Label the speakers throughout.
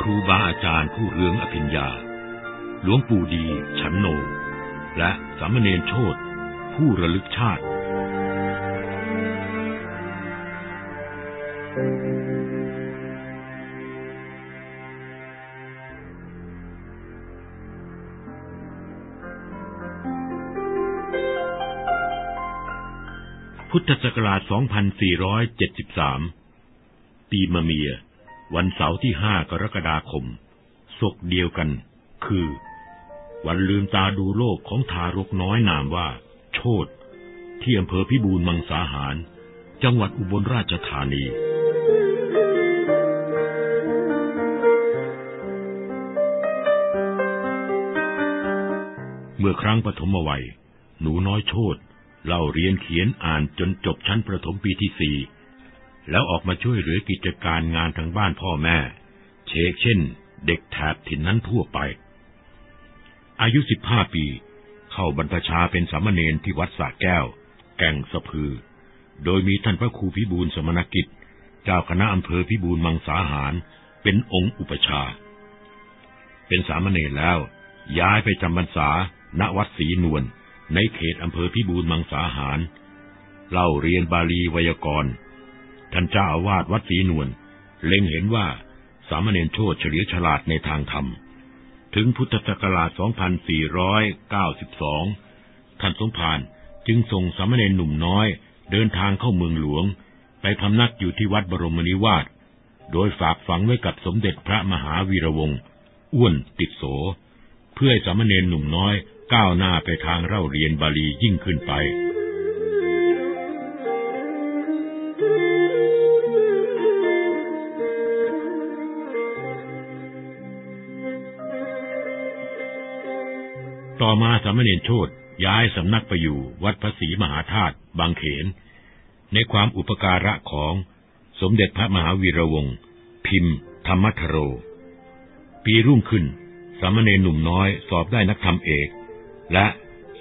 Speaker 1: ครูบาอาจารย์ผู้เรืองอภิญญา หลวงปู่ดี ฉันโน และสามเณรโชตผู้ระลึกชาติ พุทธศักราช 2473 ปีมะเมีย วันเสาร์ที่5กรกฎาคมศกเดียวกัน คือ วันลืมตาดูโลกของทารกน้อยนามว่า โชตที่อำเภอพิบูลมังสาหาร จังหวัดอุบลราชธานี เมื่อครั้งปฐมวัย หนูน้อยโชตเล่าเรียนเขียนอ่านจนจบชั้นประถมปีที่สี่ แล้วออกมาช่วยเหลือกิจการงานทางบ้านพ่อแม่ เชกเช่น เด็กแถบถิ่นนั้นทั่วไป อายุสิบห้าปี เข้าบรรพชาเป็นสามเณรที่วัดสระแก้ว แก่งสะพือ โดยมีท่านพระครูพิบูลสมณกิจ เจ้าคณะอำเภอพิบูลมังสาหารเป็นองค์อุปชา เป็นสามเณรแล้ว ย้ายไปจำพรรษาณวัดศรีนวลในเขตอำเภอพิบูลมังสาหารเล่าเรียนบาลีไวยากรณ์ ท่านเจ้าอาวาสวัดศรีนวลเล็งเห็นว่าสามเณรโชตเฉลียวฉลาดในทางธรรม ถึงพุทธศักราช 2492 ท่านสมภารจึงส่งสามเณรหนุ่มน้อย เดินทางเข้าเมืองหลวง ไปพำนักอยู่ที่วัดบรมนิวาส โดยฝากฝังไว้กับสมเด็จพระมหาวีระวงศ์อ้วนติดโส เพื่อให้สามเณรหนุ่มน้อยก้าวหน้าไปทางเล่าเรียนบาลียิ่งขึ้นไป อมาสามเณรโชตย้ายสำนักไปอยู่วัดพระศรีมหาธาตุบางเขน ในความอุปการะของสมเด็จพระมหาวีระวงศ์พิมพ์ ธรรมทโร ปีรุ่งขึ้น สามเณรหนุ่มน้อยสอบได้นักธรรมเอก และ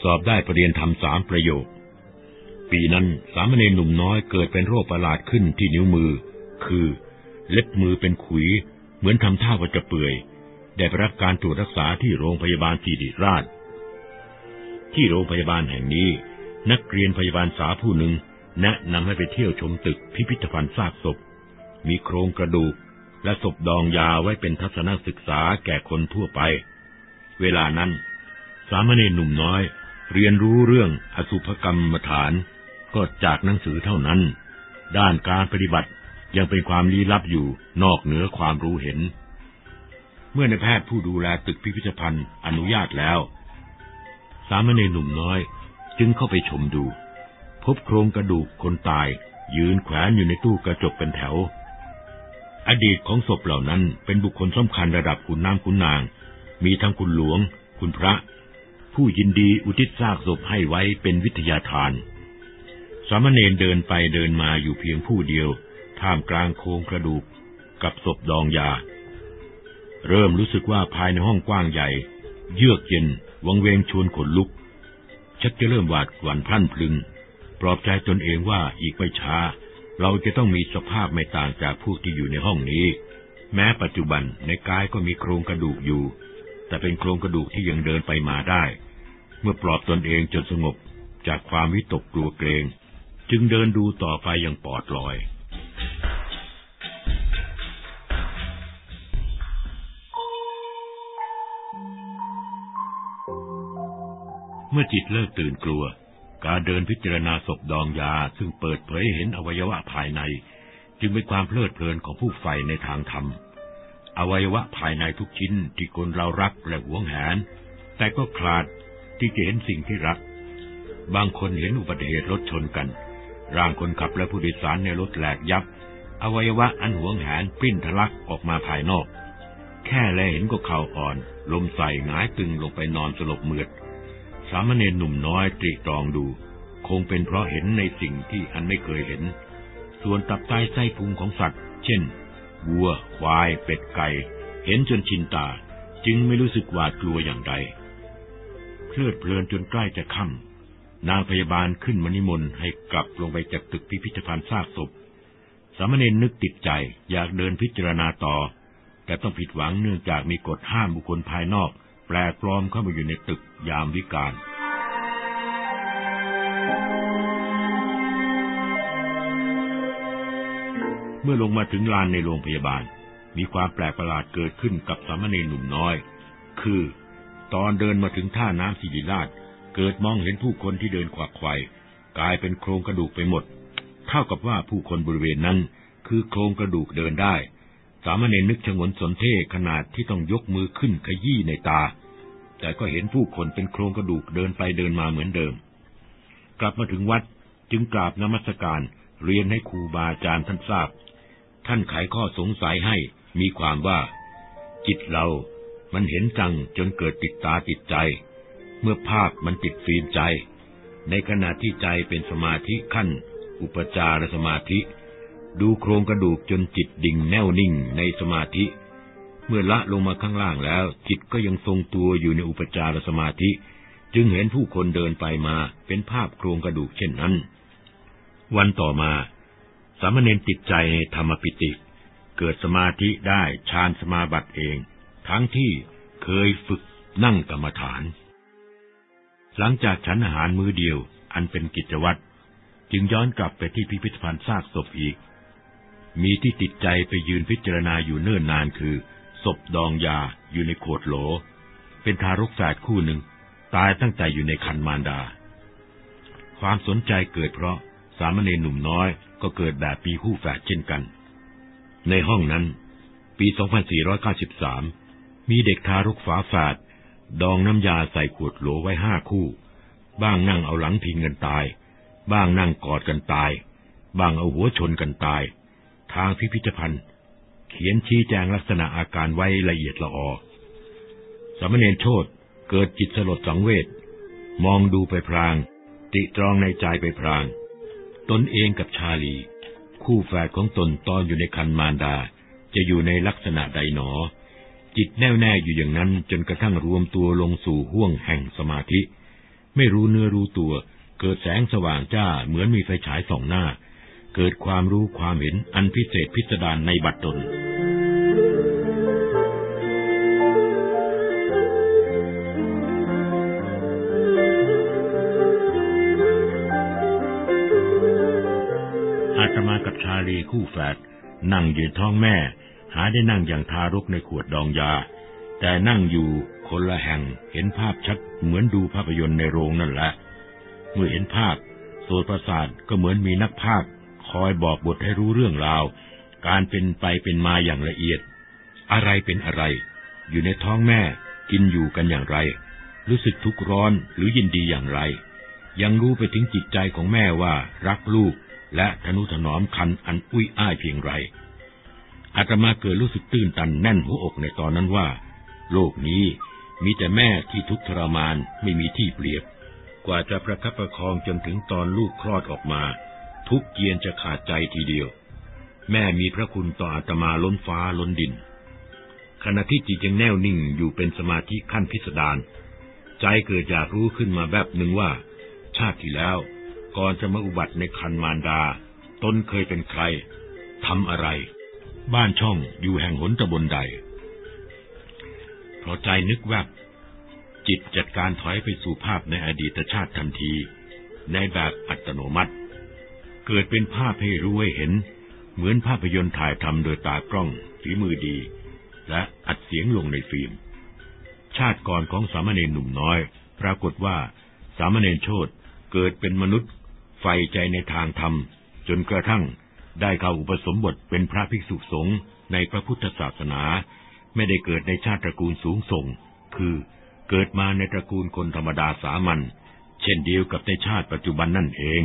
Speaker 1: สอบได้ประเรียนธรรมสามประโยค ปีนั้นสามเณรหนุ่มน้อยเกิดเป็นโรคประหลาดขึ้นที่นิ้วมือ คือเล็บมือเป็นขุย เหมือนทำท่าว่าจะเปื่อย ได้รับการตรวจรักษาที่โรงพยาบาลศิริราช ที่โรงพยาบาลแห่งนี้ นักเรียนพยาบาลสาวผู้หนึ่ง แนะนำให้ไปเที่ยวชมตึกพิพิธภัณฑ์ซากศพ มีโครงกระดูก และศพดองยาไว้เป็นทัศนศึกษาแก่คนทั่วไป เวลานั้น สามเณรหนุ่มน้อย เรียนรู้เรื่องอสุภกรรมฐาน ก็จากหนังสือเท่านั้น ด้านการปฏิบัติยังเป็นความลี้ลับอยู่นอกเหนือความรู้เห็น เมื่อในแพทย์ผู้ดูแลตึกพิพิธภัณฑ์อนุญาตแล้ว สามเณรหนุ่มน้อย จึงเข้าไปชมดู พบโครงกระดูกคนตาย ยืนแขวนอยู่ในตู้กระจกเป็นแถว อดีตของศพเหล่านั้นเป็นบุคคลสำคัญระดับขุนน้ำขุนนาง มีทั้งคุณหลวง คุณพระ ผู้ยินดีอุทิศซากศพให้ไว้เป็นวิทยาทาน สามเณรเดินไปเดินมาอยู่เพียงผู้เดียว ท่ามกลางโครงกระดูกกับศพดองยา เริ่มรู้สึกว่าภายในห้องกว้างใหญ่ เยือกเย็น วังเวงชวนขนลุก ชักจะเริ่มหวาดหวั่นพลั่นพลึง ปลอบใจตนเองว่าอีกไม่ช้า เราจะต้องมีสภาพไม่ต่างจากพวกที่อยู่ในห้องนี้ แม้ปัจจุบันในกายก็มีโครงกระดูกอยู่ แต่เป็นโครงกระดูกที่ยังเดินไปมาได้ เมื่อปลอบตนเองจนสงบจากความวิตกกลัวเกรง จึงเดินดูต่อไปอย่างปลอดลอย เมื่อจิตเลิกตื่นกลัว การเดินพิจารณาศพดองยาซึ่งเปิดเผยเห็นอวัยวะภายใน จึงเป็นความเพลิดเพลินของผู้ใฝ่ในทางธรรม อวัยวะภายในทุกชิ้นที่คนเรารักและหวงแหน แต่ก็คลาดที่จะเห็นสิ่งที่รัก บางคนเห็นอุบัติเหตุรถชนกัน ร่างคนขับและผู้โดยสารในรถแหลกยับ อวัยวะอันหวงแหนปิ้นทะลักออกมาภายนอก แค่แลเห็นก็เข่าอ่อน ลมใส่หงายตึงลงไปนอนสลบเมือด สามเณรหนุ่มน้อยตรีตรองดู คงเป็นเพราะเห็นในสิ่งที่อันไม่เคยเห็น ส่วนตับไตไส้พุงของสัตว์ เช่น วัว ควาย เป็ดไก่ เห็นจนชินตา จึงไม่รู้สึกหวาดกลัวอย่างใด เพลิดเพลินจนใกล้จะค่ำนางพยาบาลขึ้นมานิมนต์ให้กลับลงไปจากตึกพิพิธภัณฑ์ซากศพ สามเณรนึกติดใจอยากเดินพิจารณาต่อ แต่ต้องผิดหวังเนื่องจากมีกฎห้ามบุคคลภายนอก แปลกปลอมเข้ามาอยู่ในตึก ยามวิกาลเมื่อลงมาถึงลานในโรงพยาบาล มีความแปลกประหลาดเกิดขึ้นกับสามเณรหนุ่มน้อย คือ ตอนเดินมาถึงท่าน้ำศิริราช เกิดมองเห็นผู้คนที่เดินขวักไขว่กลายเป็นโครงกระดูกไปหมด เท่ากับว่าผู้คนบริเวณนั้น คือโครงกระดูกเดินได้ สามเณรนึกชงนสนเท่ขนาดที่ต้องยกมือขึ้นขยี้ในตา แต่ก็เห็นผู้คนเป็นโครงกระดูกเดินไปเดินมาเหมือนเดิม กลับมาถึงวัดจึงกราบนมัสการเรียนให้ครูบาอาจารย์ท่านทราบ ท่านไขข้อสงสัยให้มีความว่า จิตเรามันเห็นจังจนเกิดติดตาติดใจ เมื่อภาพมันติดฟิล์มใจ ในขณะที่ใจเป็นสมาธิขั้น อุปจารสมาธิ ดูโครงกระดูกจนจิตดิ่งแน่วนิ่งในสมาธิ เมื่อละลงมาข้างล่างแล้ว จิตก็ยังทรงตัวอยู่ในอุปจารสมาธิ จึงเห็นผู้คนเดินไปมาเป็นภาพโครงกระดูกเช่นนั้น วันต่อมา สามเณรติดใจในธรรมปิติ เกิดสมาธิได้ฌานสมาบัติเอง ทั้งที่เคยฝึกนั่งกรรมฐาน หลังจากฉันอาหารมื้อเดียว อันเป็นกิจวัตรจึงย้อนกลับไปที่พิพิธภัณฑ์ซากศพอีก มีที่ติดใจไปยืนพิจารณาอยู่เนิ่นนานคือ ศพดองยาอยู่ในโขดโหล เป็นทารกแฝดคู่หนึ่ง ตายตั้งแต่อยู่ในคันมารดา ความสนใจเกิดเพราะสามเณรหนุ่มน้อยก็เกิดแบบปีคู่แฝดเช่นกัน ในห้องนั้น ปี 2493 มีเด็กทารกฝาแฝดดองน้ำยาใส่ขวดโหลไว้ห้าคู่ บ้างนั่งเอาหลังพิงกันตาย บ้างนั่งกอดกันตาย บ้างเอาหัวชนกันตาย ทางพิพิธภัณฑ์ เขียนชี้แจงลักษณะอาการไว้ละเอียดละออสมณเณรโชตเกิดจิตสลดสังเวชมองดูไปพราง ติตรองในใจไปพราง ตนเองกับชาลี คู่แฝดของตนตอนอยู่ในคันมารดา จะอยู่ในลักษณะใดหนอ จิตแน่วแน่อยู่อย่างนั้นจนกระทั่งรวมตัวลงสู่ห้วงแห่งสมาธิ ไม่รู้เนื้อรู้ตัว เกิดแสงสว่างจ้าเหมือนมีไฟฉายส่องหน้า เกิดความรู้ความเห็นอันพิเศษพิสดารในบัดตนากับชาลีคู่แฝดนั่งยืนท้องแม่ หาได้นั่งอย่างทารกในขวดดองยา แต่นั่งอยู่คนละแห่งเห็นภาพชัดเหมือนดูภาพยนตร์ในโรงนั่นแหละ เมื่อเห็นภาพโสตประสาทก็เหมือนมีนักภาค คอยบอกบทให้รู้เรื่องราว การเป็นไปเป็นมาอย่างละเอียด อะไรเป็นอะไร อยู่ในท้องแม่ กินอยู่กันอย่างไร รู้สึกทุกข์ร้อนหรือยินดีอย่างไร ยังรู้ไปถึงจิตใจของแม่ว่ารักลูกและทนุถนอมคันอันอุ้ยอ้ายเพียงไรอาตมาเกิดรู้สึกตื้นตันแน่นหัวอกในตอนนั้นว่า โลกนี้มีแต่แม่ที่ทุกข์ทรมานไม่มีที่เปรียบ กว่าจะประคับประคองจนถึงตอนลูกคลอดออกมา ทุกเกียนจะขาดใจทีเดียว แม่มีพระคุณต่ออาตมาล้นฟ้าล้นดิน ขณะที่จิตยังแน่วนิ่งอยู่เป็นสมาธิขั้นพิสดารใจเกิดอยากรู้ขึ้นมาแบบหนึ่งว่า ชาติที่แล้ว ก่อนจะมาอุบัติในคันมารดา ตนเคยเป็นใครทำอะไร บ้านช่องอยู่แห่งหนตะบนใดพอใจนึกแวบจิตจัดการถอยไปสู่ภาพในอดีตชาติทันที ในแบบอัตโนมัติ เกิดเป็นภาพให้รู้ให้เห็น เหมือนภาพยนตร์ถ่ายทำโดยตากล้องฝีมือดี และอัดเสียงลงในฟิล์ม ชาติก่อนของสามเณรหนุ่มน้อย ปรากฏว่าสามเณรโชตเกิดเป็นมนุษย์ใฝ่ใจในทางธรรม จนกระทั่งได้เข้าอุปสมบทเป็นพระภิกษุสงฆ์ในพระพุทธศาสนา ไม่ได้เกิดในชาติตระกูลสูงส่ง คือเกิดมาในตระกูลคนธรรมดาสามัญเช่นเดียวกับในชาติปัจจุบันนั่นเอง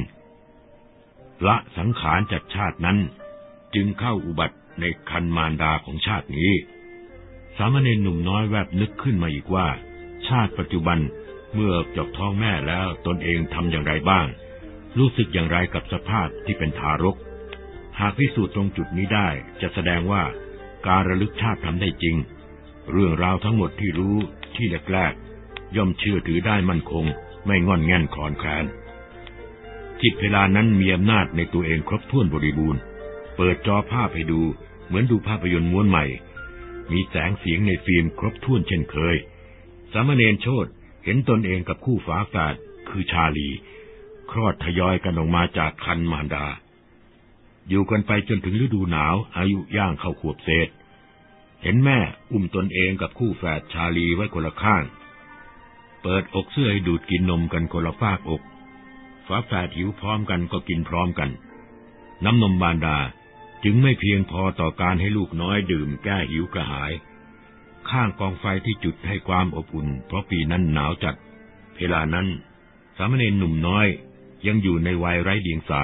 Speaker 1: ละสังขารจากชาตินั้น จึงเข้าอุบัติในคันมารดาของชาตินี้ สามเณรหนุ่มน้อยแวบนึกขึ้นมาอีกว่า ชาติปัจจุบันเมื่อจบท้องแม่แล้วตนเองทำอย่างไรบ้าง รู้สึกอย่างไรกับสภาพที่เป็นทารก หากพิสูจน์ตรงจุดนี้ได้จะแสดงว่าการระลึกชาติทำได้จริง เรื่องราวทั้งหมดที่รู้ที่แรกๆย่อมเชื่อถือได้มั่นคง ไม่งอนแง่นคลอนแคลน จิตเวลานั้นมีอำนาจในตัวเองครบถ้วนบริบูรณ์ เปิดจอภาพให้ดู เหมือนดูภาพยนตร์ม้วนใหม่ มีแสงเสียงในฟิล์มครบถ้วนเช่นเคย สามเณรโชตเห็นตนเองกับคู่ฝาแฝดคือชาลี คลอดทยอยกันออกมาจากคันมารดา อยู่กันไปจนถึงฤดูหนาวอายุย่างเข้าขวบเศษ เห็นแม่อุ้มตนเองกับคู่แฝดชาลีไว้คนละข้าง เปิดอกเสื้อให้ดูดกินนมกันคนละฟากอก ฝาแฝดหิวพร้อมกันก็กินพร้อมกัน น้ำนมบานดาจึงไม่เพียงพอต่อการให้ลูกน้อยดื่มแก้หิวกระหาย ข้างกองไฟที่จุดให้ความอบอุ่น เพราะปีนั้นหนาวจัด เวลานั้น สามเณรหนุ่มน้อยยังอยู่ในวัยไร้เดียงสา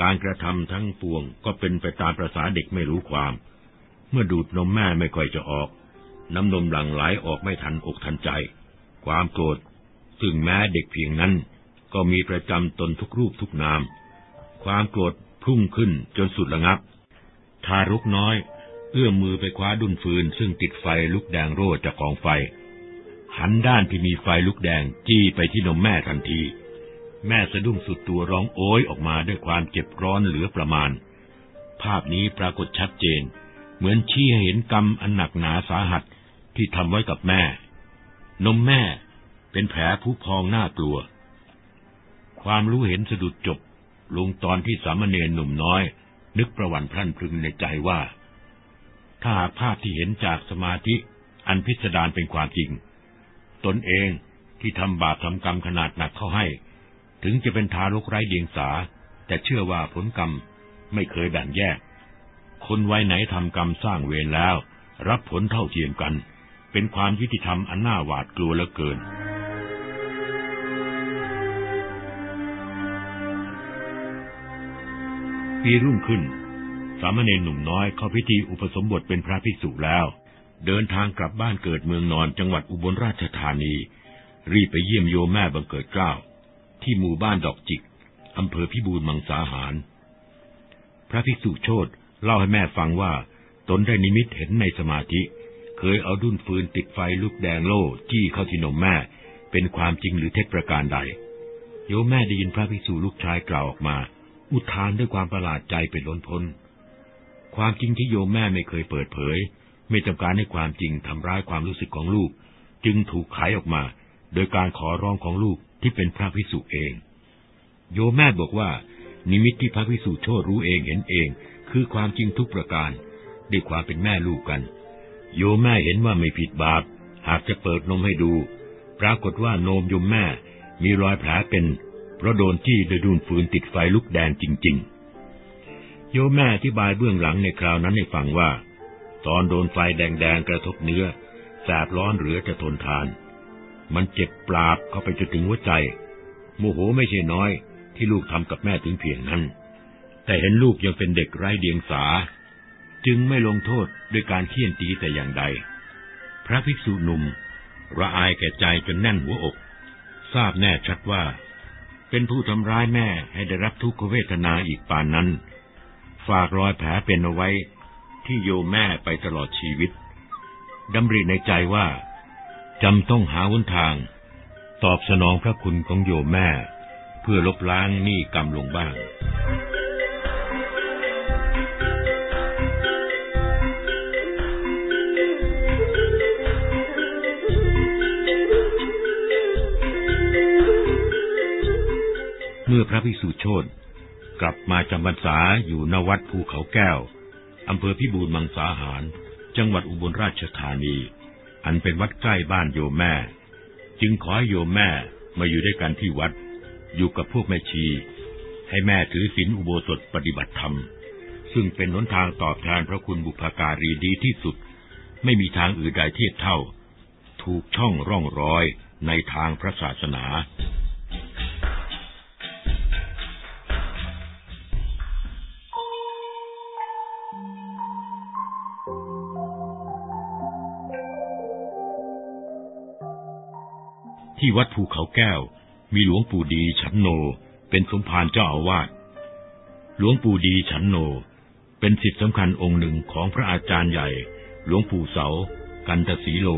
Speaker 1: การกระทำทั้งปวงก็เป็นไปตามประษาเด็กไม่รู้ความ เมื่อดูดนมแม่ไม่ค่อยจะออก น้ำนมหลั่งไหลออกไม่ทันอกทันใจ ความโกรธซึ่งแม้เด็กเพียงนั้น ก็มีประจำตนทุกรูปทุกนาม ความโกรธพุ่งขึ้นจนสุดระงับ ทารุกน้อย เอื้อมมือไปคว้าดุนฟืน ซึ่งติดไฟลุกแดงโรดจากกองไฟ หันด้านที่มีไฟลุกแดงจี้ไปที่นมแม่ทันที แม่สะดุ้งสุดตัวร้องโอยออกมาด้วยความเจ็บร้อนเหลือประมาณ ภาพนี้ปรากฏชัดเจน เหมือนชี้ให้เห็นกรรมอันหนักหนาสาหัสที่ทำไว้กับแม่ นมแม่เป็นแผลผุพองน่ากลัว ความรู้เห็นสะดุดจบ ลงตอนที่สามเณรหนุ่มน้อย นึกประวันพรั่นพรึงในใจว่า ถ้าหากภาพที่เห็นจากสมาธิอันพิสดารเป็นความจริง ตนเองที่ทำบาปทำกรรมขนาดหนักเข้าให้ ถึงจะเป็นทารกไร้เดียงสา แต่เชื่อว่าผลกรรมไม่เคยแบ่งแยก คนไว้ไหนทำกรรมสร้างเวรแล้ว รับผลเท่าเทียมกัน เป็นความยุติธรรมอันน่าหวาดกลัวเหลือเกิน ปีรุ่งขึ้น สามเณรหนุ่มน้อยเข้าพิธีอุปสมบทเป็นพระภิกษุแล้ว เดินทางกลับบ้านเกิดเมืองนอนจังหวัดอุบลราชธานี รีบไปเยี่ยมโยมแม่บังเกิดเกล้า ที่หมู่บ้านดอกจิกอำเภอพิบูลมังสาหาร พระภิกษุโชตเล่าให้แม่ฟังว่าตนได้นิมิตเห็นในสมาธิ เคยเอาดุนฟืนติดไฟลุกแดงโล่จี้เข้าที่นมแม่ เป็นความจริงหรือเท็จประการใด โยมแม่ได้ยินพระภิกษุลูกชายกล่าวออกมา อุทานด้วยความประหลาดใจเป็นล้นพ้น ความจริงที่โยมแม่ไม่เคยเปิดเผย ไม่ต้องการให้ความจริงทำร้ายความรู้สึกของลูก จึงถูกขายออกมา โดยการขอร้องของลูกที่เป็นพระพิสุเอง โยมแม่บอกว่า นิมิตที่พระพิสุโชรู้เองเห็นเอง คือความจริงทุกประการด้วยความเป็นแม่ลูกกัน โยมแม่เห็นว่าไม่ผิดบาป หากจะเปิดนมให้ดู ปรากฏว่านมโยมแม่มีรอยแผลเป็น เพราะโดนจี้โดยดูนฟืนติดไฟลุกแดงจริง ๆ โยมแม่อธิบายเบื้องหลังในคราวนั้นให้ฟังว่า ตอนโดนไฟแดงๆกระทบเนื้อ แสบร้อนเหลือจะทนทาน มันเจ็บปราบเข้าไปจนถึงหัวใจ โมโหไม่ใช่น้อย ที่ลูกทำกับแม่ถึงเพียงนั้น แต่เห็นลูกยังเป็นเด็กไร้เดียงสา จึงไม่ลงโทษด้วยการเคี่ยนตีแต่อย่างใด พระภิกษุหนุ่มระอายแก่ใจจนแน่นหัวอก ทราบแน่ชัดว่า เป็นผู้ทำร้ายแม่ให้ได้รับทุกขเวทนาอีกปานนั้น ฝากรอยแผลเป็นเอาไว้ที่โยแม่ไปตลอดชีวิตดำริในใจว่าจำต้องหาวนทาง ตอบสนองพระคุณของโยแม่ เพื่อลบล้างหนี้กรรมลงบ้าง มื่อพระภิกษุโชตกลับมาจำพรรษาอยู่ณวัดภูเขาแก้วอำเภอพิบูรมังสาหาร จังหวัดอุบลราชธานี อันเป็นวัดใกล้บ้านโยมแม่ จึงขอให้โยมแม่มาอยู่ด้วยกันที่วัด อยู่กับพวกแม่ชี ให้แม่ถือศีลอุโบสถปฏิบัติธรรม ซึ่งเป็นหนทางตอบแทนพระคุณบุพการีดีที่สุด ไม่มีทางอื่นใดเทียบเท่า ถูกช่องร่องรอยในทางพระศาสนา ที่วัดภูเขาแก้ว มีหลวงปู่ดีฉันโน เป็นสมภารเจ้าอาวาส หลวงปู่ดีฉันโน เป็นสิทธิสำคัญองค์หนึ่งของพระอาจารย์ใหญ่ หลวงปู่เสา กันตสีโล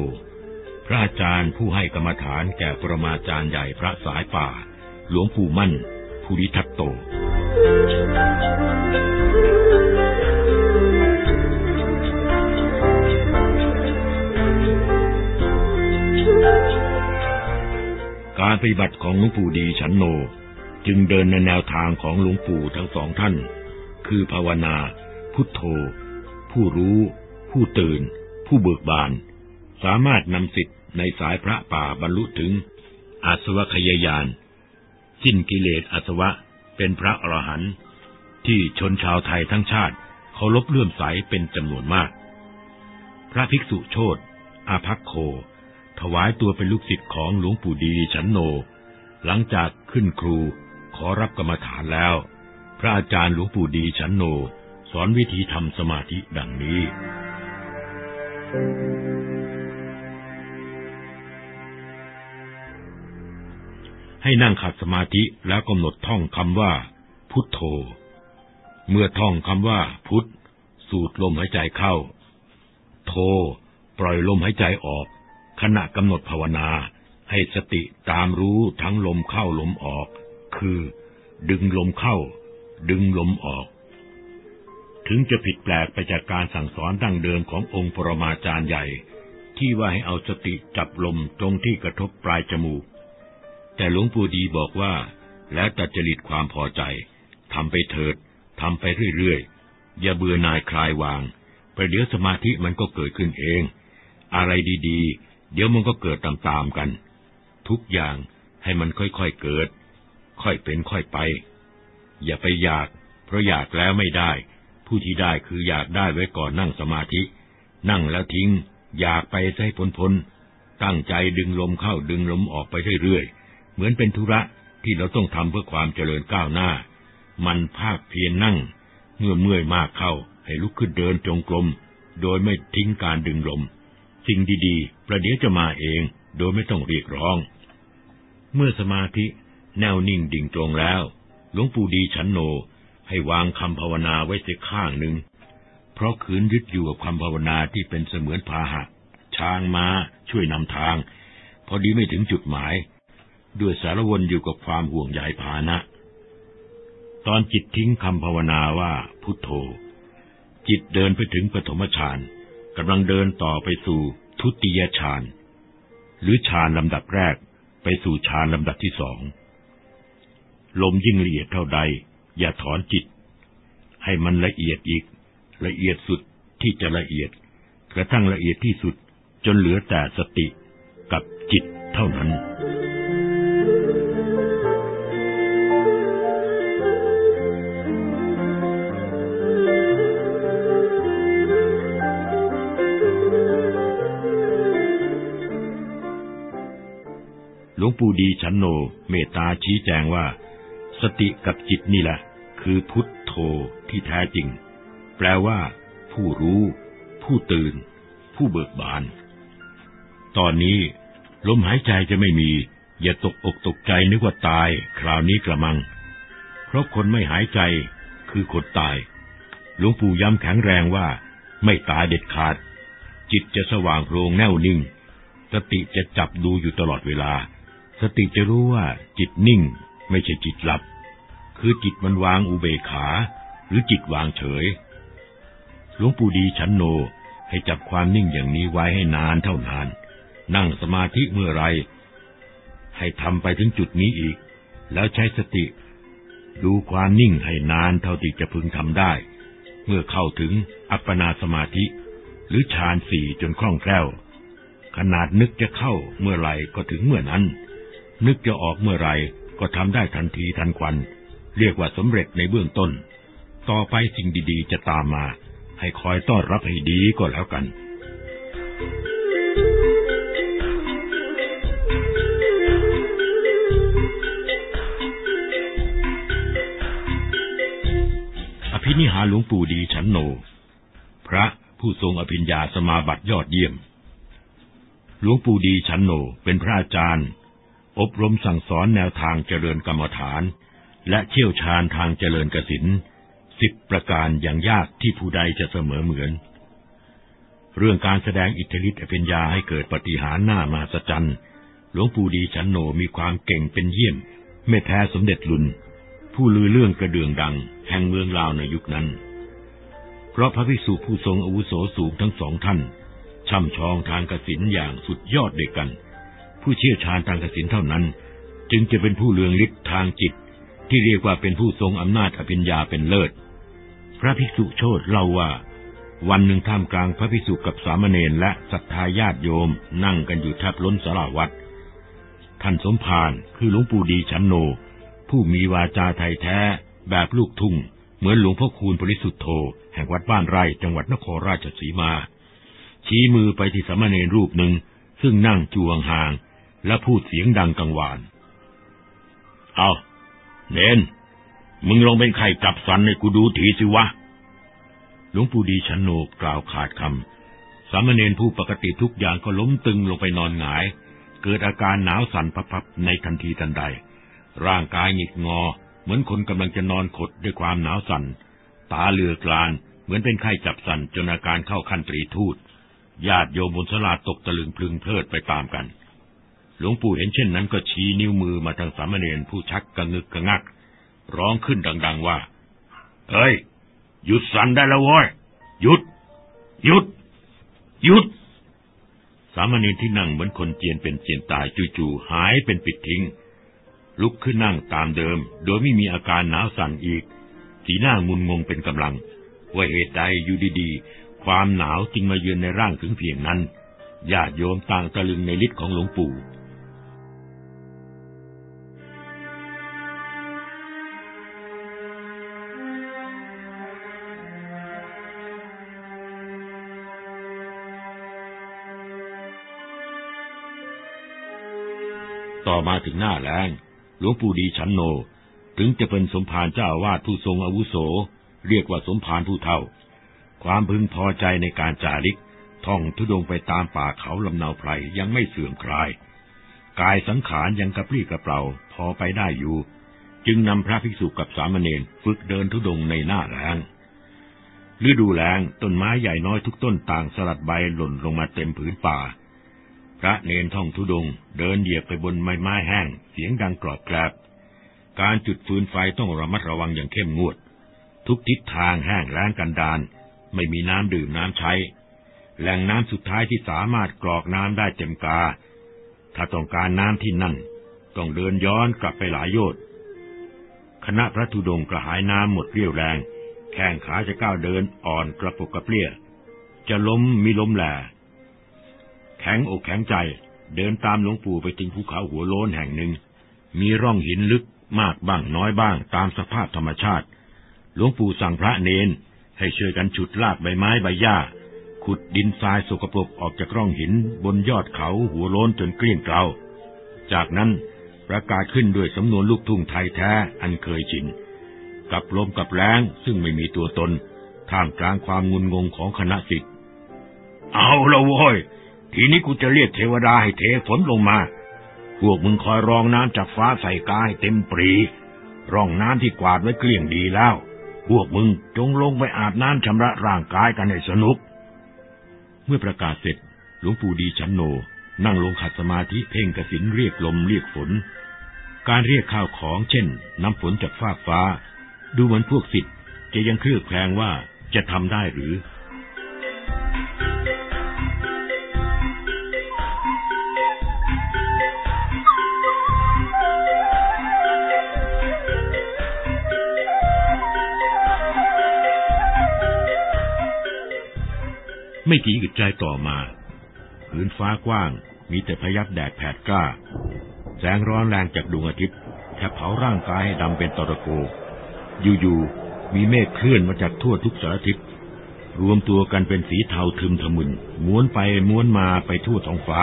Speaker 1: พระอาจารย์ผู้ให้กรรมฐานแก่ปรมาจารย์ใหญ่พระสายป่า หลวงปู่มั่นภูริทัตโต การปฏิบัติของหลวงปู่ดีฉันโน จึงเดินในแนวทางของหลวงปู่ทั้งสองท่าน คือภาวนา พุทโธ ผู้รู้ ผู้ตื่น ผู้เบิกบาน สามารถนำสิทธิ์ในสายพระป่าบรรลุถึงอาสวะขยายาน สิ้นกิเลสอาสวะเป็นพระอรหันต์ที่ชนชาวไทยทั้งชาติเคารพเลื่อมใสเป็นจำนวนมาก พระภิกษุโชตอาภักโค วายตัวเป็นลูกศิษย์ของหลวงปู่ดีฉันโน หลังจากขึ้นครูขอรับกรรมฐานแล้ว พระอาจารย์หลวงปู่ดีฉันโน สอนวิธีทำสมาธิดังนี้ ให้นั่งขัดสมาธิแล้วกำหนดท่องคำว่า พุทโธ เมื่อท่องคำว่า พุทสูดลมหายใจเข้าโทปล่อยลมหายใจออก ขณะกำหนดภาวนา ให้สติตามรู้ทั้งลมเข้าลมออก คือ ดึงลมเข้า ดึงลมออก ถึงจะผิดแปลกไปจากการสั่งสอนดั้งเดิมขององค์ปรมาจารย์ใหญ่ ที่ว่าให้เอาสติจับลมตรงที่กระทบปลายจมูก แต่หลวงปู่ดีบอกว่า แล้วแต่จริตความพอใจทำไปเถิดทำไปเรื่อยๆ อย่าเบื่อนายคลายวางประเดี๋ยวสมาธิมันก็เกิดขึ้นเอง อะไรดีๆ เดี๋ยวมันก็เกิดตามๆกัน ทุกอย่างให้มันค่อยๆเกิด ค่อยเป็นค่อยไป อย่าไปอยาก เพราะอยากแล้วไม่ได้ ผู้ที่ได้คืออยากได้ไว้ก่อนนั่งสมาธิ นั่งแล้วทิ้ง อยากไปให้พ้นๆตั้งใจดึงลมเข้าดึงลมออกไปเรื่อยๆเหมือนเป็นธุระที่เราต้องทำเพื่อความเจริญก้าวหน้า มันภาคเพียรนั่ง เมื่อเมื่อยมากเข้าให้ลุกขึ้นเดินจงกรมโดยไม่ทิ้งการดึงลม สิ่งดีๆ ประเดี๋ยวจะมาเองโดยไม่ต้องเรียกร้อง เมื่อสมาธิแนวนิ่งดิ่งตรงแล้ว หลวงปู่ดีฉันโนให้วางคำภาวนาไว้เสียข้างหนึ่ง เพราะขืนยึดอยู่กับคำภาวนาที่เป็นเสมือนพาหะ ช้างม้าช่วยนำทาง พอดีไม่ถึงจุดหมาย ด้วยสารวนอยู่กับความห่วงใยภานะ ตอนจิตทิ้งคำภาวนาว่าพุทโธ จิตเดินไปถึงปฐมฌานกำลังเดินต่อไปสู่ ทุติยฌาน หรือฌานลำดับแรกไปสู่ฌานลำดับที่สอง ลมยิ่งละเอียดเท่าใด อย่าถอนจิต ให้มันละเอียดอีก ละเอียดสุดที่จะละเอียด กระทั่งละเอียดที่สุดจนเหลือแต่สติกับจิตเท่านั้น ปู่ดีฉันโนเมตตาชี้แจงว่า สติกับจิตนี่แหละ คือพุทโธที่แท้จริง แปลว่า ผู้รู้ ผู้ตื่น ผู้เบิกบาน ตอนนี้ ลมหายใจจะไม่มี อย่าตกอกตกใจนึกว่าตาย คราวนี้กระมัง เพราะคนไม่หายใจ คือคนตายหลวงปู่ย้ำแข็งแรงว่า ไม่ตายเด็ดขาด จิตจะสว่างโพรงแน่วนิ่งสติจะจับดูอยู่ตลอดเวลา สติจะรู้ว่าจิตนิ่ง ไม่ใช่จิตหลับ คือจิตมันวางอุเบกขา หรือจิตวางเฉย หลวงปู่ดีฉันโนให้จับความนิ่งอย่างนี้ไว้ให้นานเท่านาน นั่งสมาธิเมื่อไร ให้ทำไปถึงจุดนี้อีก แล้วใช้สติ ดูความนิ่งให้นานเท่าที่จะพึงทำได้ เมื่อเข้าถึงอัปปนาสมาธิ หรือฌานสี่จนคล่องแคล่ว ขนาดนึกจะเข้าเมื่อไรก็ถึงเมื่อนั้น นึกจะออกเมื่อไรก็ทำได้ทันทีทันควัน เรียกว่าสำเร็จในเบื้องต้น ต่อไปสิ่งดีๆ จะตามมา ให้คอยต้อนรับให้ดีก็แล้วกัน อภินิหารหลวงปู่ดีฉันโน พระผู้ทรงอภิญญาสมาบัติยอดเยี่ยม หลวงปู่ดีฉันโนเป็นพระอาจารย์ อบรมสั่งสอนแนวทางเจริญกรรมฐาน และเชี่ยวชาญทางเจริญกสินสิบประการอย่างยากที่ผู้ใดจะเสมอเหมือน เรื่องการแสดงอิทธิฤทธิอภิญญาให้เกิดปฏิหารหน้ามาสจันหลวงปู่ดีฉันโนมีความเก่งเป็นเยี่ยม ไม่แพ้สมเด็จลุน ผู้ลือเรื่องกระเดื่องดัง แห่งเมืองลาวในยุคนั้น เพราะพระภิกษุผู้ทรงอาวุโสสูงทั้งสองท่านช่ำชองทางกสินอย่างสุดยอดเด็กกัน ผู้เชี่ยวชาญทางกสินเท่านั้น จึงจะเป็นผู้เลืองฤทธิ์ทางจิต ที่เรียกว่าเป็นผู้ทรงอำนาจอภิญญาเป็นเลิศ พระภิกษุโชตเล่าว่า วันหนึ่งท่ามกลางพระภิกษุกับสามเณรและศรัทธาญาติโยมนั่งกันอยู่แทบล้นสาราวัดท่านสมภารคือหลวงปู่ดีชันโน ผู้มีวาจาไทยแท้ แบบลูกทุ่ง เหมือนหลวงพ่อคูณปริสุทธโธแห่งวัดบ้านไร่จังหวัดนครราชสีมา ชี้มือไปที่สามเณรรูปหนึ่งซึ่งนั่งจูงห่าง และพูดเสียงดังกังวาน เอาเนนมึงลองเป็นไข่จับสันให้กูดูทีสิวะ หลวงปู่ดีชันโนกล่าวขาดคำ สามเณรผู้ปกติทุกอย่างก็ล้มตึงลงไปนอนหงาย เกิดอาการหนาวสั่นพับๆในทันทีทันใด ร่างกายหงิกงอ เหมือนคนกำลังจะนอนขดด้วยความหนาวสั่น ตาเลือกลาน เหมือนเป็นไข้จับสันจนอาการเข้าขั้นตรีทูตญาติโยมบนสลาตกตะลึงพลึงเพลิดไปตามกัน หลวงปู่เห็นเช่นนั้นก็ชี้นิ้วมือมาทางสามเณรผู้ชักกระงึกกระงัก ร้องขึ้นดัง ๆว่า เฮ้ย หยุดสั่นได้แล้วโว้ย หยุด หยุด หยุด สามเณรที่นั่งเหมือนคนเจียนเป็นเจียนตายจู่ๆหายเป็นปิดทิ้ง ลุกขึ้นนั่งตามเดิม โดยไม่มีอาการหนาวสั่นอีก สีหน้างุนงงเป็นกำลัง ว่าเหตุใดอยู่ดีๆ ความหนาวจึงมาเยือนในร่างถึงเพียงนั้นญาติโยมต่างตะลึงในฤทธิ์ของหลวงปู่ ต่อมาถึงหน้าแรงหลวงปู่ดีชันโน ถึงจะเป็นสมภารเจ้าอาวาสผู้ทรงอาวุโส เรียกว่าสมภารผู้เฒ่า ความพึงพอใจในการจาริกท่องทุดงไปตามป่าเขาลำเนาไพรยังไม่เสื่อมคลาย กายสังขารยังกระปรี้กระเปร่าพอไปได้อยู่ จึงนำพระภิกษุกับสามเณรฝึกเดินทุดงในหน้าแรงฤดูแรงต้นไม้ใหญ่น้อยทุกต้นต่างสลัดใบหล่นลงมาเต็มผืนป่า พระเนนท่องทุดง เดินเหยียบไปบนไม้ไม้แห้ง เสียงดังกรอบกราบ การจุดฟืนไฟต้องระมัดระวังอย่างเข้มงวด ทุกทิศทางแห้งแล้งกันดาน ไม่มีน้ำดื่มน้ำใช้ แหล่งน้ำสุดท้ายที่สามารถกรอกน้ำได้เต็มกา ถ้าต้องการน้ำที่นั่น ต้องเดินย้อนกลับไปหลายโยชน์คณะพระธุดงกระหายน้ำหมดเรี่ยวแรง แข้งขาจะก้าวเดินอ่อนกระปุกกระเปรี้ย จะล้มมีล้มแหล่ แข็งอกแข็งใจ เดินตามหลวงปู่ไปถึงภูเขาหัวโล้นแห่งหนึ่ง มีร่องหินลึกมากบ้างน้อยบ้างตามสภาพธรรมชาติ หลวงปู่สั่งพระเนน ให้ช่วยกันฉุดลากใบไม้ใบหญ้า ขุดดินทรายสกปรกออกจากร่องหินบนยอดเขาหัวโล้นจนเกลี้ยงเกลาจากนั้นประกาศขึ้นด้วยสำนวนลูกทุ่งไทยแท้อันเคยชิน กับลมกับแรงซึ่งไม่มีตัวตน ท่ามกลางความงุนงงของคณะสิทธิ์เอาละโว้ย ทีนี้กูจะเรียกเทวดาให้เทฝนลงมา พวกมึงคอยรองน้ำจากฟ้าใส่กายเต็มปรี ร่องน้ำที่กวาดไว้เกลี้ยงดีแล้ว พวกมึงจงลงไปอาบน้ำชำระร่างกายกันให้สนุก เมื่อประกาศเสร็จ หลวงปู่ดีชันโน นั่งลงขัดสมาธิเพ่งกสินเรียกลมเรียกฝน การเรียกข้าวของเช่น น้ำฝนจากฟากฟ้า ดูเหมือนพวกสิทธิ์จะยังเคลือบแคลงว่าจะทำได้หรือ ไม่กี่อึดใจต่อมาพื้นฟ้ากว้าง มีแต่พยับแดดแผดกล้า แสงร้อนแรงจากดวงอาทิตย์แทบเผาร่างกายให้ดำเป็นตอระโก อยู่ๆมีเมฆเคลื่อนมาจากทั่วทุกสารทิศรวมตัวกันเป็นสีเทาทึมทะมึนม้วนไปม้วนมาไปทั่วท้องฟ้า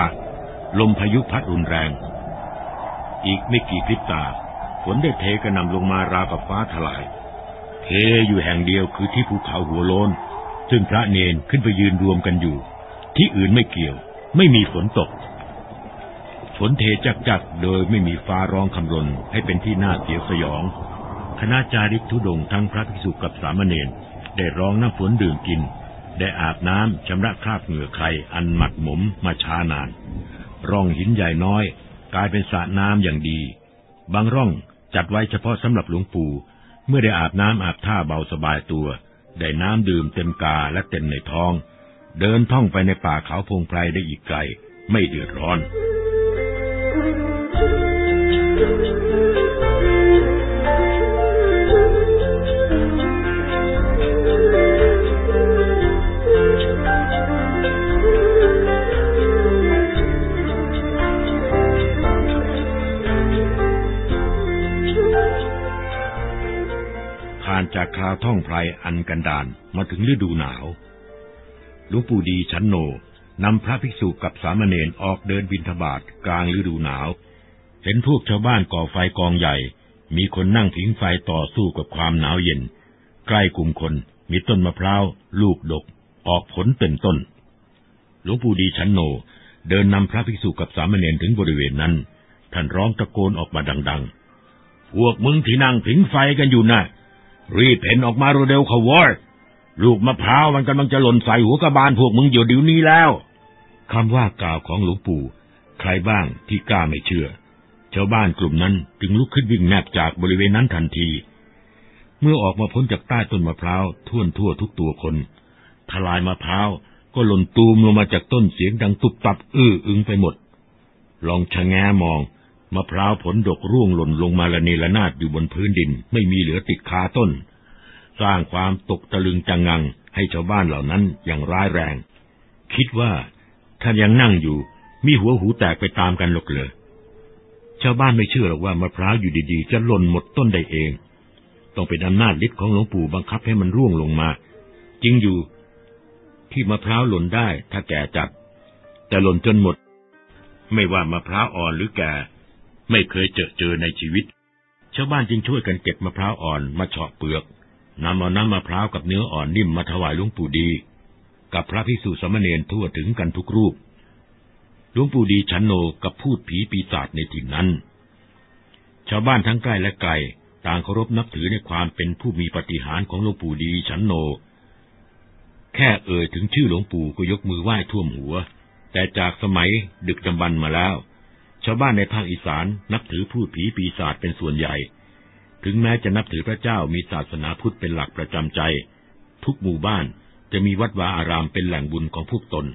Speaker 1: ลมพายุพัดรุนแรง อีกไม่กี่พริบตาฝนได้เทกระนำลงมาราวกับฟ้าทลาย เทอยู่แห่งเดียวคือที่ภูเขาหัวโลน ซึ่งพระเนนขึ้นไปยืนรวมกันอยู่ ที่อื่นไม่เกี่ยว ไม่มีฝนตก ฝนเทจักจักโดยไม่มีฟ้าร้องคำรนให้เป็นที่น่าเสียวสยอง คณะจาริกทุดงทั้งพระภิกษุกับสามเณรได้ร้องน้ำฝนดื่มกิน ได้อาบน้ำชำระคราบเหงื่อใครอันหมักหมมมาช้านาน ร่องหินใหญ่น้อย กลายเป็นสระน้ำอย่างดี บางร่องจัดไว้เฉพาะสำหรับหลวงปู่เมื่อได้อาบน้ำอาบท่าเบาสบายตัว ได้น้ำดื่มเต็มกาและเต็มในท้อง เดินท่องไปในป่าเขาพงไพรได้อีกไกล ไม่เดือดร้อน
Speaker 2: Thank you. า
Speaker 1: นจากคราวท่องไพรอันกันดานมาถึงฤดูหนาว หลวงปู่ดีชันโนนำพระภิกษุกับสามเณรออกเดินบินทบาทกลางฤดูหนาว เห็นพวกชาวบ้านก่อไฟกองใหญ่ มีคนนั่งผิงไฟต่อสู้กับความหนาวเย็น ใกล้กลุ่มคนมีต้นมะพร้าวลูกดก ออกผลเต็มต้น หลวงปู่ดีชันโนเดินนำพระภิกษุกับสามเณรถึงบริเวณนั้น ท่านร้องตะโกนออกมาดัง ๆ พวกมึงที่นั่งผิงไฟกันอยู่นะ่ะ รีบเห็นออกมาเร็วๆเขาวอลูกมะพร้าวมันกำลังจะหล่นใส่หัวกระบาลพวกมึงอยู่เดี๋ยวนี้แล้วคำว่ากล่าวของหลวงปู่ใครบ้างที่กล้าไม่เชื่อ ชาวบ้านกลุ่มนั้นจึงลุกขึ้นวิ่งแนบจากบริเวณนั้นทันที เมื่อออกมาพ้นจากใต้ต้นมะพร้าวท่วนทั่วทุกตัวคน ทลายมะพร้าวก็หล่นตูมลงมาจากต้นเสียงดังตุบตับอื้ออึงไปหมด ลองชะแงมอง มะพร้าวผลดกร่วงหล่นลงมาละเนระนาดอยู่บนพื้นดิน ไม่มีเหลือติดคาต้น สร้างความตกตะลึงจังงัง ให้ชาวบ้านเหล่านั้นอย่างร้ายแรง คิดว่าถ้ายังนั่งอยู่ มีหัวหูแตกไปตามกันหรอกเลยชาวบ้านไม่เชื่อหรอกว่ามะพร้าวอยู่ดีๆ จะหล่นหมดต้นได้เอง ต้องเป็นอำนาจฤทธิ์ของหลวงปู่บังคับให้มันร่วงลงมา จริงอยู่ที่มะพร้าวหล่นได้ถ้าแก่จัด แต่หล่นจนหมด ไม่ว่ามะพร้าวอ่อนหรือแก่ ไม่เคยเจอเจอในชีวิต ชาวบ้านจึงช่วยกันเก็บมะพร้าวอ่อนมาเฉาะเปลือกนำเอาน้ำมะพร้าวกับเนื้ออ่อนนิ่มมาถวายหลวงปู่ดี กับพระภิกษุสมณเณรทั่วถึงกันทุกรูปหลวงปู่ดีชันโนกับพูดผีปีศาจในถิ่นนั้น ชาวบ้านทั้งใกล้และไกลต่างเคารพนับถือในความเป็นผู้มีปฏิหารของหลวงปู่ดีชันโน แค่เอ่ยถึงชื่อหลวงปู่ก็ยกมือไหว้ท่วมหัว แต่จากสมัยดึกดำบรรมาแล้ว ชาวบ้านในภาคอีสานนับถือพูดผีปีศาจเป็นส่วนใหญ่ ถึงแม้จะนับถือพระเจ้ามีศาสนาพุทธเป็นหลักประจำใจ ทุกหมู่บ้านจะมีวัดวาอารามเป็นแหล่งบุญของพวกตน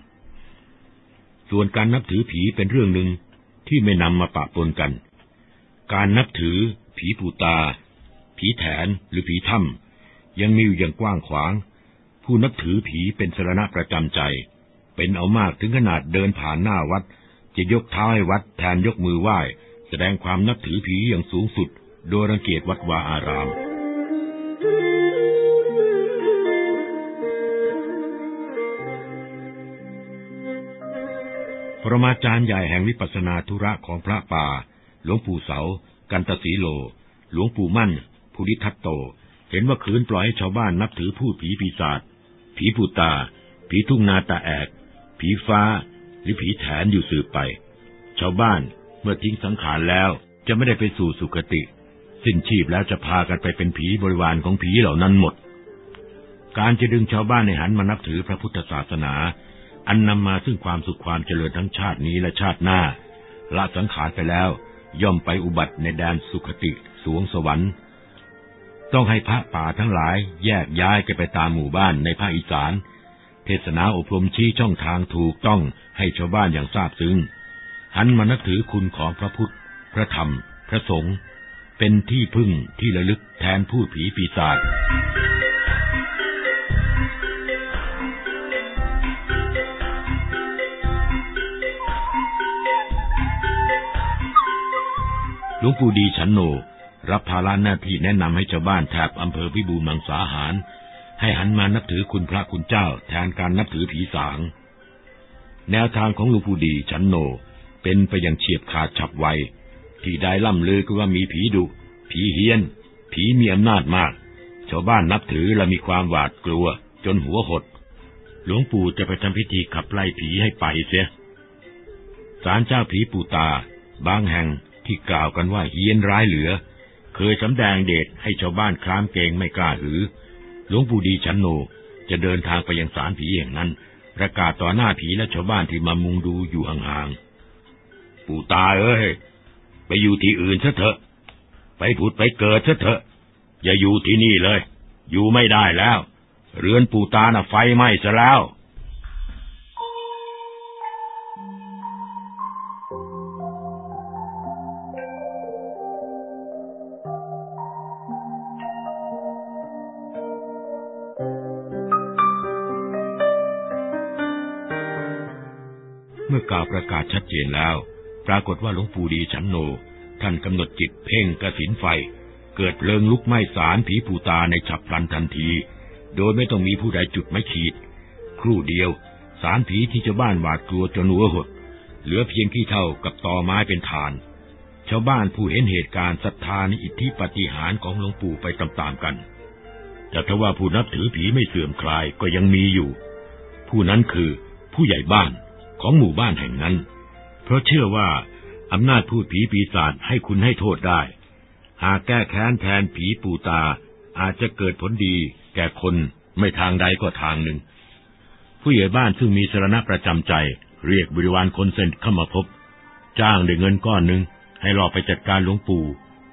Speaker 1: ส่วนการนับถือผีเป็นเรื่องหนึ่งที่ไม่นำมาปะปนกัน การนับถือ ผีปูตา ผีแถนหรือผีถ้ำยังมีอยู่อย่างกว้างขวาง ผู้นับถือผีเป็นสรณะประจำใจ เป็นเอามากถึงขนาดเดินผ่านหน้าวัด จะยกเท้าให้วัดแทนยกมือไหว้ แสดงความนับถือผีอย่างสูงสุด โดยรังเกียจวัดวาอาราม ปรมาจารย์ใหญ่แห่งวิปัสสนาธุระของพระป่า หลวงปู่เสา กันตสีโล หลวงปู่มั่น ภูริทัตโต เห็นว่าคืนปล่อยให้ชาวบ้านนับถือผู้ผีปีศาจ ผีปูตา ผีทุ่งนาตาแอก ผีฟ้า รือผีแถนอยู่สืบไป ชาวบ้านเมื่อทิ้งสังขารแล้วจะไม่ได้ไปสู่สุคติ สิ้นชีพแล้วจะพากันไปเป็นผีบริวารของผีเหล่านั้นหมด การจะดึงชาวบ้านในหันมานับถือพระพุทธศาสนา อันนำมาซึ่งความสุขความเจริญทั้งชาตินี้และชาติหน้าละสังขารไปแล้วย่อมไปอุบัติในแดนสุขติสวงสวรรค์ ต้องให้พระป่าทั้งหลายแยกย้ายกันไปตามหมู่บ้านในภาคอีสาน เทศนาอบรมชี้ช่องทางถูกต้อง ให้ชาวบ้านอย่างทราบซึ้งหันมานับถือคุณของพระพุทธ พระธรรม พระสงฆ์เป็นที่พึ่งที่ระลึกแทนผู้ผีปีศาจหลวงปู่ดีฉันโน รับภาระหน้าที่แนะนำให้ชาวบ้านแถบอำเภอพิบูลมังสาหาร ให้หันมานับถือคุณพระคุณเจ้าแทนการนับถือผีสาง แนวทางของหลวงปู่ดีฉันโน เป็นไปอย่างเฉียบขาดฉับไว ที่ได้ล่ำลือก็ว่ามีผีดุ ผีเฮี้ยน ผีมีอำนาจมาก ชาวบ้านนับถือและมีความหวาดกลัว จนหัวหด หลวงปู่จะไปทำพิธีขับไล่ผีให้ไปเสียศาลเจ้าผีปู่ตา บางแห่งที่กล่าวกันว่าเฮี้ยนร้ายเหลือ เคยสำแดงเดชให้ชาวบ้านคลามเกงไม่กล้าหือ หลวงปู่ดีชันโนจะเดินทางไปยังศาลผีอย่างนั้น ประกาศต่อหน้าผีและชาวบ้านที่มามุงดูอยู่ห่างๆ ปู่ตาเอ้ย ไปอยู่ที่อื่นซะเถอะ ไปผุดไปเกิดซะเถอะ อย่าอยู่ที่นี่เลย อยู่ไม่ได้แล้ว เรือนปู่ตาน่ะไฟไหม้ซะแล้ว เจนแล้ว ปรากฏว่าหลวงปู่ดีฉันโน ท่านกำหนดจิตเพ่งกระสินไฟ เกิดเพลิงลุกไหม้สารผีปูตาในฉับพลันทันที โดยไม่ต้องมีผู้ใดจุดไม่ขีด ครู่เดียว สารผีที่ชาวบ้านหวาดกลัวจนหัวหด เหลือเพียงขี้เท่ากับตอไม้เป็นฐาน ชาวบ้านผู้เห็นเหตุการณ์ศรัทธาในอิทธิปฏิหารของหลวงปู่ไปตามๆกันแต่ถ้าว่าผู้นับถือผีไม่เสื่อมคลายก็ยังมีอยู่ ผู้นั้นคือผู้ใหญ่บ้านของหมู่บ้านแห่งนั้น เพราะเชื่อว่าอำนาจพูดผีปีศาจให้คุณให้โทษได้ หากแก้แค้นแทนผีปูตา อาจจะเกิดผลดีแก่คนไม่ทางใดก็ทางหนึ่ง ผู้ใหญ่บ้านซึ่งมีสรณะประจำใจ เรียกบริวารคนเซนเข้ามาพบ จ้างด้วยเงินก้อนหนึ่งให้รอไปจัดการหลวงปู่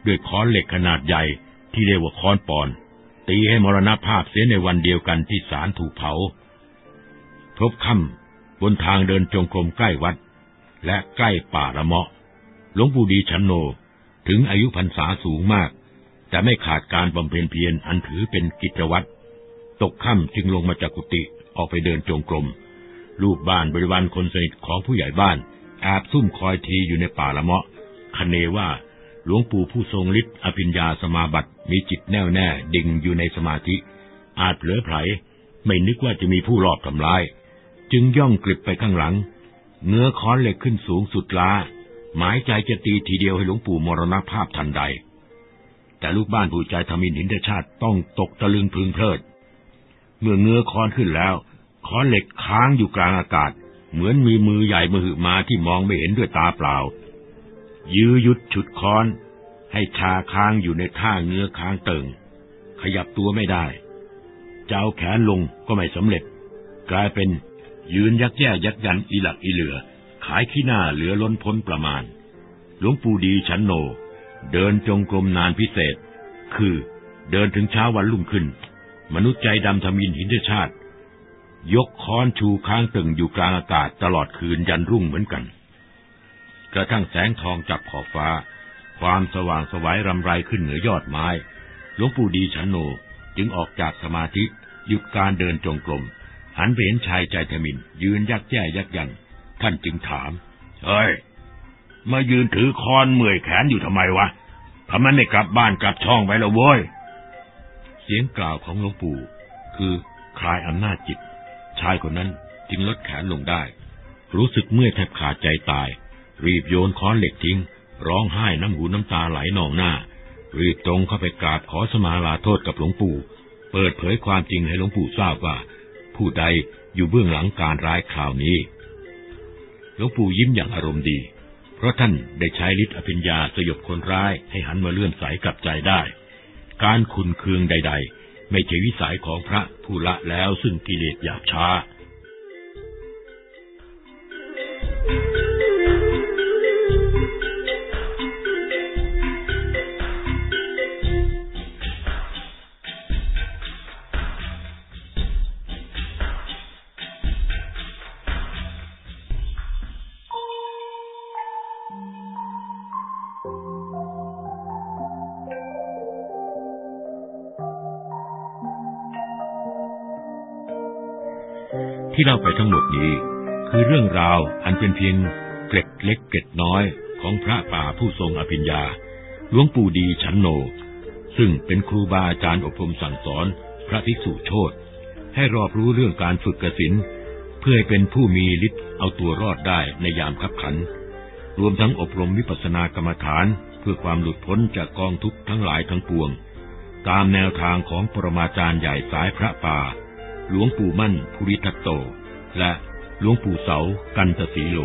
Speaker 1: ด้วยค้อนเหล็กขนาดใหญ่ที่เรียกว่าค้อนปอน ตีให้มรณภาพเสียในวันเดียวกันที่ศาลถูกเผาพบค่ำบนทางเดินจงกรมใกล้วัด และใกล้ป่าละเมาะ หลวงปู่ดีชันโนถึงอายุพรรษาสูงมาก แต่ไม่ขาดการบำเพ็ญเพียรอันถือเป็นกิจวัตร ตกค่ำจึงลงมาจากกุฏิออกไปเดินจงกรม ลูกบ้านบริวารคนสนิทของผู้ใหญ่บ้านแอบซุ่มคอยทีอยู่ในป่าละเมาะคเนว่าหลวงปู่ผู้ทรงฤทธิ์อภิญญาสมาบัติมีจิตแน่วแน่ดิ่งอยู่ในสมาธิ อาจเผลอไผล ไม่นึกว่าจะมีผู้รอบทำลาย จึงย่องกลิบไปข้างหลัง เงื้อค้อนเหล็กขึ้นสูงสุดล้า หมายใจจะตีทีเดียวให้หลวงปู่มรณภาพทันใด แต่ลูกบ้านผู้ใจทมินหินเดชาติต้องตกตะลึงพึงเพลิด เมื่อเงื้อค้อนขึ้นแล้วค้อนเหล็กค้างอยู่กลางอากาศ เหมือนมีมือใหญ่มือหืมาที่มองไม่เห็นด้วยตาเปล่า ยื้อยุดฉุดค้อน ให้ชาค้างอยู่ในท่าเงื้อค้างเติงขยับตัวไม่ได้จะเอาแขนลงก็ไม่สำเร็จ กลายเป็น ยืนยักแย่ยักยันอีหลักอีเหลือ ขายขี้หน้าเหลือล้นพ้นประมาณ หลวงปู่ดีชันโน เดินจงกรมนานพิเศษ คือเดินถึงเช้าวันรุ่งขึ้น มนุษย์ใจดำทำยินหินชาติ ยกค้อนชูค้างตึงอยู่กลางอากาศตลอดคืนยันรุ่งเหมือนกัน กระทั่งแสงทองจับขอบฟ้า ความสว่างสวัยรำไรขึ้นเหนือยอดไม้ หลวงปู่ดีชันโนจึงออกจากสมาธิหยุดการเดินจงกรม หันไปเห็นชายใจทมิน ยืนยักแย่ยักยันท่านจึงถามเฮ้ย มายืนถือคอนเมื่อยแขนอยู่ทำไมวะทำไมไม่กลับบ้านกลับช่องไปล้วโว้ย เสียงกล่าวของหลวงปู่คือคลายอำนาจจิต ชายคนนั้นจึงลดแขนลงได้ รู้สึกเมื่อยแทบขาดใจตาย รีบโยนค้อนเหล็กทิ้ง ร้องไห้น้ำหูน้ำตาไหลนองหน้า รีบตรงเข้าไปกราบขอสมาลาโทษกับหลวงปู่ เปิดเผยความจริงให้หลวงปู่ทราบว่า ผู้ใดอยู่เบื้องหลังการร้ายคราวนี้ หลวงปู่ยิ้มอย่างอารมณ์ดี เพราะท่านได้ใช้ฤทธิ์อภิญญาสยบคนร้ายให้หันมาเลื่อมใสกลับใจได้ การคุนเคืองใด ๆ ไม่ใช่วิสัยของพระผู้ละแล้วซึ่งกิเลสหยาบช้า ที่เล่าไปทั้งหมดนี้ คือเรื่องราวอันเป็นเพียงเกร็ดเล็กเกร็ดน้อยของพระป่าผู้ทรงอภิญญา หลวงปู่ดีชันโน ซึ่งเป็นครูบาอาจารย์อบรมสั่งสอนพระภิกษุโชตให้รอบรู้เรื่องการฝึกกสินเพื่อให้เป็นผู้มีฤทธิ์เอาตัวรอดได้ในยามขับขัน รวมทั้งอบรมวิปัสสนากรรมฐานเพื่อความหลุดพ้นจากกองทุกข์ทั้งหลายทั้งปวง ตามแนวทางของปรมาจารย์ใหญ่สายพระป่า หลวงปู่มั่นภูริทัตโต และหลวงปู่เสากันตสีโล